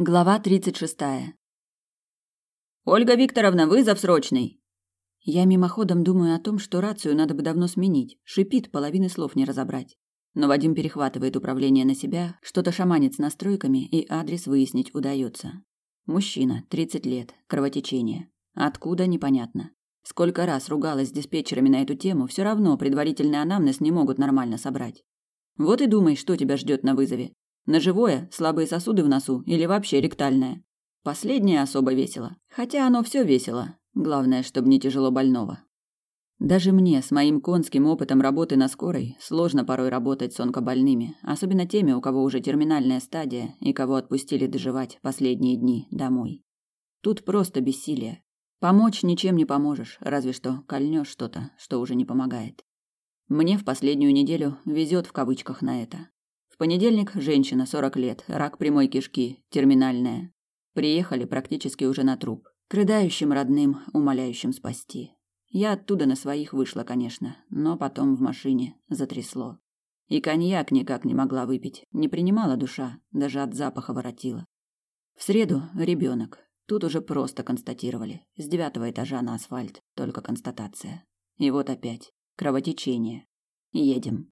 Глава тридцать шестая. Ольга Викторовна, вызов срочный. Я мимоходом думаю о том, что рацию надо бы давно сменить. Шипит, половины слов не разобрать. Но Вадим перехватывает управление на себя, что-то шаманит с настройками, и адрес выяснить удается. Мужчина, 30 лет, кровотечение. Откуда непонятно. Сколько раз ругалась с диспетчерами на эту тему, все равно предварительный анамнез не могут нормально собрать. Вот и думай, что тебя ждет на вызове. Ножевое, слабые сосуды в носу или вообще ректальное. Последнее особо весело. Хотя оно все весело. Главное, чтобы не тяжело больного. Даже мне, с моим конским опытом работы на скорой, сложно порой работать с онкобольными, особенно теми, у кого уже терминальная стадия и кого отпустили доживать последние дни домой. Тут просто бессилие. Помочь ничем не поможешь, разве что кольнешь что-то, что уже не помогает. Мне в последнюю неделю везет в кавычках на это понедельник женщина, 40 лет, рак прямой кишки, терминальная. Приехали практически уже на труп. К рыдающим родным, умоляющим спасти. Я оттуда на своих вышла, конечно, но потом в машине затрясло. И коньяк никак не могла выпить, не принимала душа, даже от запаха воротила. В среду ребенок. Тут уже просто констатировали. С девятого этажа на асфальт, только констатация. И вот опять. Кровотечение. Едем.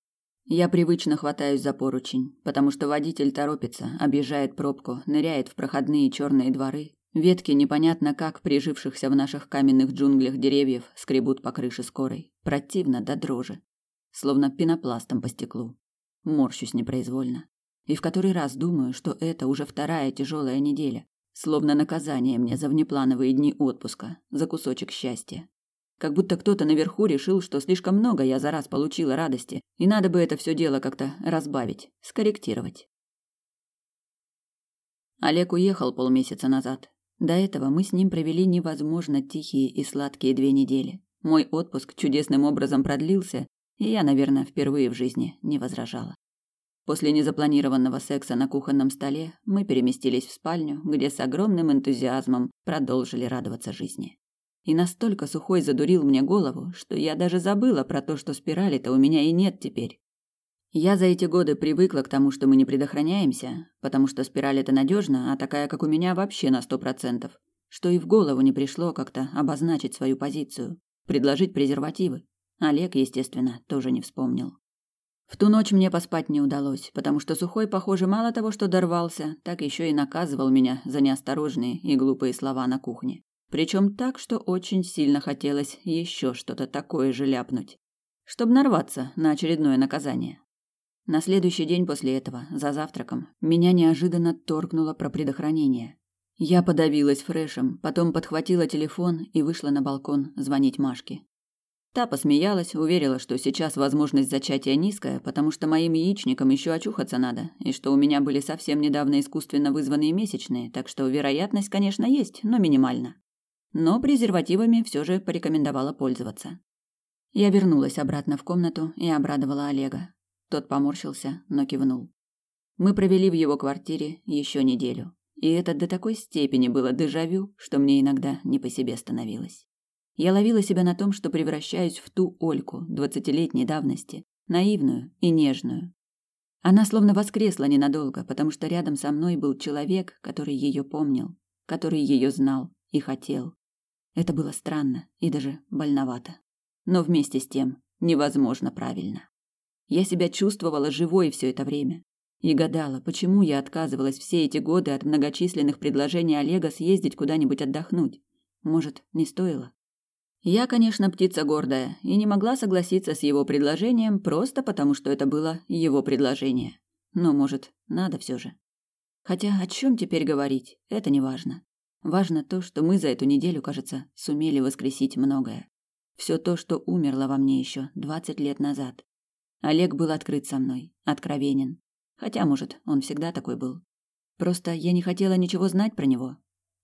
Я привычно хватаюсь за поручень, потому что водитель торопится, объезжает пробку, ныряет в проходные черные дворы. Ветки непонятно как прижившихся в наших каменных джунглях деревьев скребут по крыше скорой. Противно до дрожи. Словно пенопластом по стеклу. Морщусь непроизвольно. И в который раз думаю, что это уже вторая тяжелая неделя. Словно наказание мне за внеплановые дни отпуска, за кусочек счастья. Как будто кто-то наверху решил, что слишком много я за раз получила радости, и надо бы это все дело как-то разбавить, скорректировать. Олег уехал полмесяца назад. До этого мы с ним провели невозможно тихие и сладкие две недели. Мой отпуск чудесным образом продлился, и я, наверное, впервые в жизни не возражала. После незапланированного секса на кухонном столе мы переместились в спальню, где с огромным энтузиазмом продолжили радоваться жизни и настолько сухой задурил мне голову, что я даже забыла про то, что спирали-то у меня и нет теперь. Я за эти годы привыкла к тому, что мы не предохраняемся, потому что спираль это надежно, а такая, как у меня, вообще на сто процентов, что и в голову не пришло как-то обозначить свою позицию, предложить презервативы. Олег, естественно, тоже не вспомнил. В ту ночь мне поспать не удалось, потому что Сухой, похоже, мало того, что дорвался, так еще и наказывал меня за неосторожные и глупые слова на кухне. Причем так, что очень сильно хотелось еще что-то такое же ляпнуть, чтобы нарваться на очередное наказание. На следующий день после этого, за завтраком, меня неожиданно торкнуло про предохранение. Я подавилась фрешем, потом подхватила телефон и вышла на балкон звонить Машке. Та посмеялась, уверила, что сейчас возможность зачатия низкая, потому что моим яичникам еще очухаться надо, и что у меня были совсем недавно искусственно вызванные месячные, так что вероятность, конечно, есть, но минимальна но презервативами все же порекомендовала пользоваться. Я вернулась обратно в комнату и обрадовала Олега. Тот поморщился, но кивнул. Мы провели в его квартире еще неделю, и это до такой степени было дежавю, что мне иногда не по себе становилось. Я ловила себя на том, что превращаюсь в ту Ольку двадцатилетней давности, наивную и нежную. Она словно воскресла ненадолго, потому что рядом со мной был человек, который ее помнил, который ее знал и хотел. Это было странно и даже больновато. Но вместе с тем невозможно правильно. Я себя чувствовала живой все это время. И гадала, почему я отказывалась все эти годы от многочисленных предложений Олега съездить куда-нибудь отдохнуть. Может, не стоило? Я, конечно, птица гордая и не могла согласиться с его предложением просто потому, что это было его предложение. Но, может, надо все же. Хотя о чем теперь говорить, это не важно. Важно то, что мы за эту неделю, кажется, сумели воскресить многое. Все то, что умерло во мне еще двадцать лет назад. Олег был открыт со мной, откровенен. Хотя, может, он всегда такой был. Просто я не хотела ничего знать про него.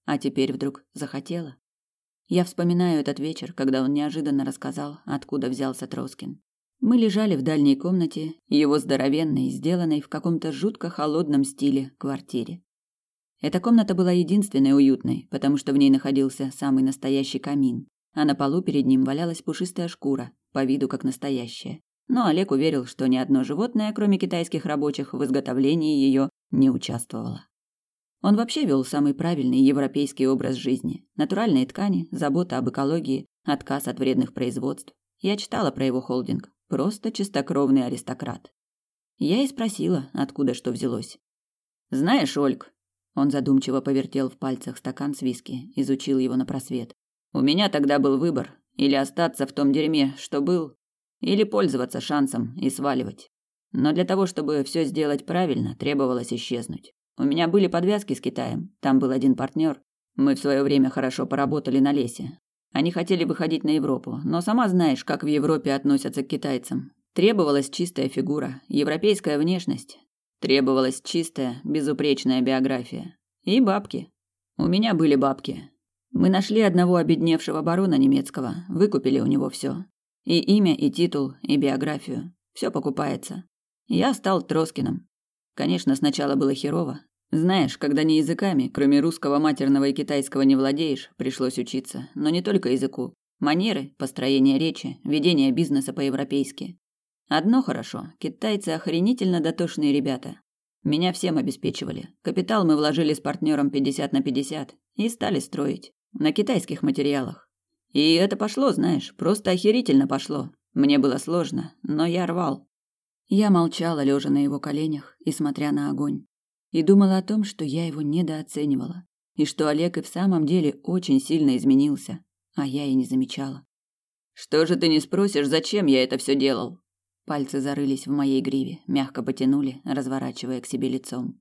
А теперь вдруг захотела. Я вспоминаю этот вечер, когда он неожиданно рассказал, откуда взялся Троскин. Мы лежали в дальней комнате, его здоровенной, сделанной в каком-то жутко холодном стиле квартире. Эта комната была единственной уютной, потому что в ней находился самый настоящий камин, а на полу перед ним валялась пушистая шкура, по виду как настоящая. Но Олег уверил, что ни одно животное, кроме китайских рабочих, в изготовлении ее не участвовало. Он вообще вел самый правильный европейский образ жизни. Натуральные ткани, забота об экологии, отказ от вредных производств. Я читала про его холдинг. Просто чистокровный аристократ. Я и спросила, откуда что взялось. «Знаешь, Ольг...» Он задумчиво повертел в пальцах стакан с виски, изучил его на просвет. «У меня тогда был выбор. Или остаться в том дерьме, что был, или пользоваться шансом и сваливать. Но для того, чтобы все сделать правильно, требовалось исчезнуть. У меня были подвязки с Китаем. Там был один партнер. Мы в свое время хорошо поработали на лесе. Они хотели выходить на Европу, но сама знаешь, как в Европе относятся к китайцам. Требовалась чистая фигура, европейская внешность. Требовалась чистая, безупречная биография. И бабки. У меня были бабки. Мы нашли одного обедневшего барона немецкого, выкупили у него все. И имя, и титул, и биографию. Все покупается. Я стал Троскиным. Конечно, сначала было херово. Знаешь, когда ни языками, кроме русского матерного и китайского не владеешь, пришлось учиться. Но не только языку. Манеры, построение речи, ведение бизнеса по-европейски. Одно хорошо, китайцы охренительно дотошные ребята. Меня всем обеспечивали. Капитал мы вложили с партнером 50 на 50 и стали строить. На китайских материалах. И это пошло, знаешь, просто охерительно пошло. Мне было сложно, но я рвал. Я молчала, лежа на его коленях и смотря на огонь. И думала о том, что я его недооценивала. И что Олег и в самом деле очень сильно изменился. А я и не замечала. «Что же ты не спросишь, зачем я это все делал?» Пальцы зарылись в моей гриве, мягко потянули, разворачивая к себе лицом.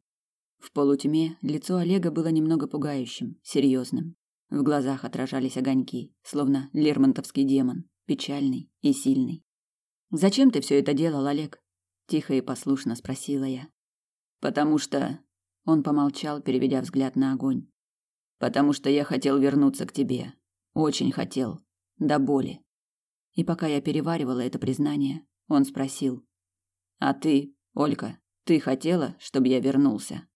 В полутьме лицо Олега было немного пугающим, серьезным. В глазах отражались огоньки, словно лермонтовский демон, печальный и сильный. «Зачем ты все это делал, Олег?» Тихо и послушно спросила я. «Потому что...» Он помолчал, переведя взгляд на огонь. «Потому что я хотел вернуться к тебе. Очень хотел. До боли». И пока я переваривала это признание, он спросил. «А ты, Олька, ты хотела, чтобы я вернулся?»